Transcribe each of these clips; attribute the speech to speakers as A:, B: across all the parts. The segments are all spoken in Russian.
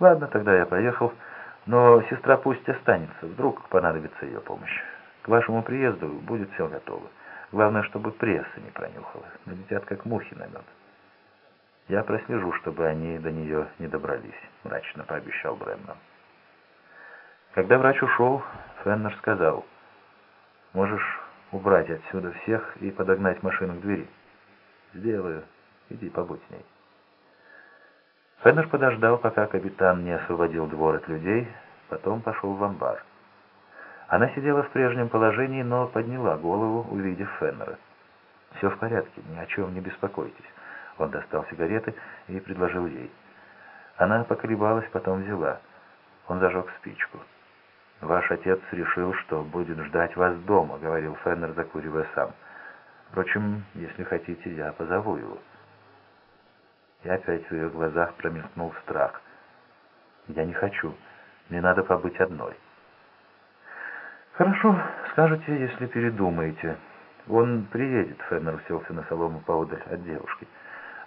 A: Ладно, тогда я поехал, но сестра пусть останется, вдруг понадобится ее помощь. К вашему приезду будет все готово. Главное, чтобы пресса не пронюхала. Налетят как мухи на мед. Я прослежу, чтобы они до нее не добрались, мрачно пообещал Бреннан. Когда врач ушел, Феннер сказал, «Можешь убрать отсюда всех и подогнать машину к двери?» «Сделаю. Иди побудь с ней». Феннер подождал, пока капитан не освободил двор от людей, потом пошел в амбар. Она сидела в прежнем положении, но подняла голову, увидев Феннера. «Все в порядке, ни о чем не беспокойтесь». Он достал сигареты и предложил ей. Она поколебалась, потом взяла. Он зажег спичку. «Ваш отец решил, что будет ждать вас дома», — говорил Феннер, закуривая сам. «Впрочем, если хотите, я позову его». И опять в ее глазах промелькнул страх. «Я не хочу. Мне надо побыть одной». «Хорошо, скажете, если передумаете. Он приедет», — Феннер уселся на солому поодаль от девушки.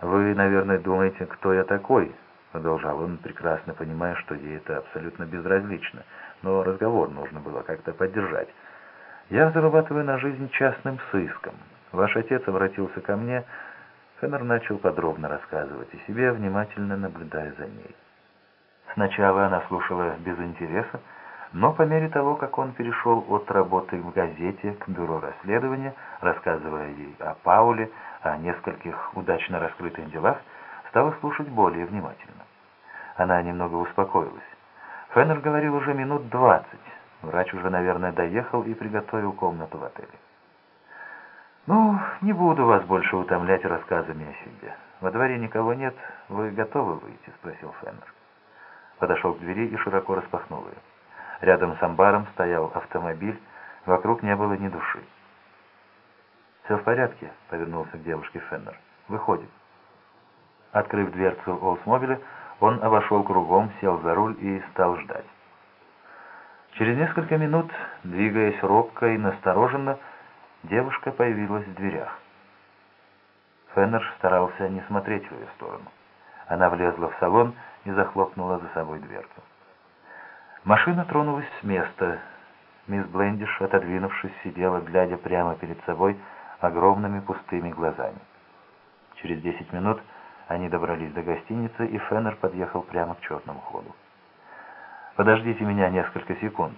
A: «Вы, наверное, думаете, кто я такой?» — продолжал он, прекрасно понимая, что ей это абсолютно безразлично. Но разговор нужно было как-то поддержать. «Я зарабатываю на жизнь частным сыском. Ваш отец обратился ко мне...» Феннер начал подробно рассказывать о себе, внимательно наблюдая за ней. Сначала она слушала без интереса, но по мере того, как он перешел от работы в газете к бюро расследования, рассказывая ей о Пауле, о нескольких удачно раскрытых делах, стала слушать более внимательно. Она немного успокоилась. Феннер говорил уже минут двадцать. Врач уже, наверное, доехал и приготовил комнату в отеле. «Ну, не буду вас больше утомлять рассказами о себе. Во дворе никого нет. Вы готовы выйти?» — спросил Феннер. Подошел к двери и широко распахнул ее. Рядом с амбаром стоял автомобиль, вокруг не было ни души. «Все в порядке», — повернулся к девушке Феннер. «Выходим». Открыв дверцу Олсмобиля, он обошел кругом, сел за руль и стал ждать. Через несколько минут, двигаясь робко и настороженно, девушка появилась в дверях. Феннер старался не смотреть в ее сторону. Она влезла в салон и захлопнула за собой дверцу. Машина тронулась с места. Мисс Блендиш, отодвинувшись, сидела, глядя прямо перед собой огромными пустыми глазами. Через десять минут они добрались до гостиницы, и Феннер подъехал прямо к черному ходу. «Подождите меня несколько секунд».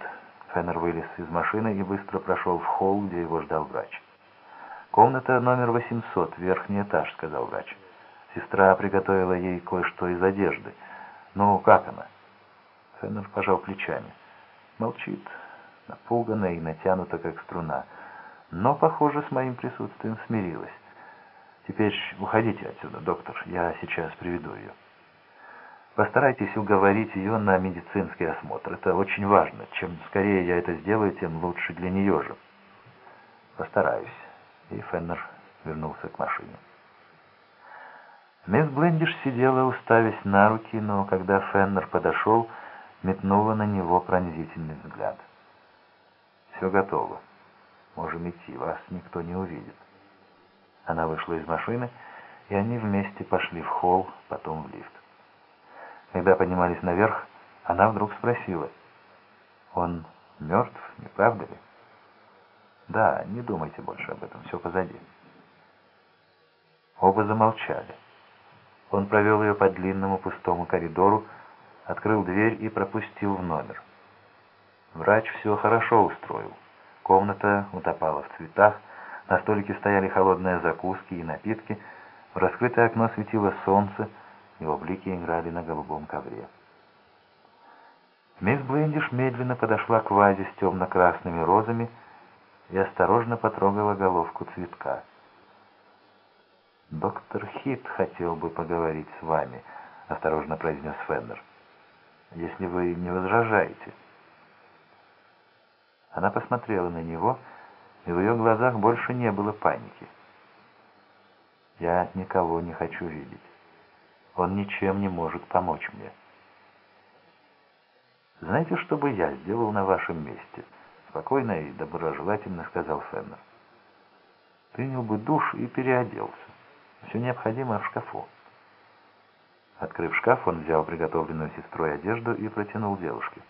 A: Феннер вылез из машины и быстро прошел в холл, где его ждал врач. «Комната номер 800, верхний этаж», — сказал врач. Сестра приготовила ей кое-что из одежды. «Ну, как она?» Феннер пожал плечами. Молчит, напуганная и натянута, как струна. Но, похоже, с моим присутствием смирилась. Теперь уходите отсюда, доктор, я сейчас приведу ее. Постарайтесь уговорить ее на медицинский осмотр. Это очень важно. Чем скорее я это сделаю, тем лучше для нее же. Постараюсь. И Феннер вернулся к машине. Мисс Блендиш сидела, уставясь на руки, но когда Феннер подошел, метнула на него пронзительный взгляд. «Все готово. Можем идти, вас никто не увидит». Она вышла из машины, и они вместе пошли в холл, потом в лифт. Когда поднимались наверх, она вдруг спросила, «Он мертв, не правда ли?» «Да, не думайте больше об этом, все позади». Оба замолчали. Он провел ее по длинному пустому коридору, открыл дверь и пропустил в номер. Врач все хорошо устроил. Комната утопала в цветах, на столике стояли холодные закуски и напитки, в раскрытое окно светило солнце, его блики играли на голубом ковре. Мисс Блендиш медленно подошла к вазе с темно-красными розами и осторожно потрогала головку цветка. «Доктор Хит хотел бы поговорить с вами», — осторожно произнес Фендер если вы не возражаете». Она посмотрела на него, и в ее глазах больше не было паники. «Я никого не хочу видеть. Он ничем не может помочь мне». «Знаете, что бы я сделал на вашем месте?» Спокойно и доброжелательно сказал Феннер. «Принял бы душ и переоделся. Все необходимое в шкафу». Открыв шкаф, он взял приготовленную сестрой одежду и протянул девушке.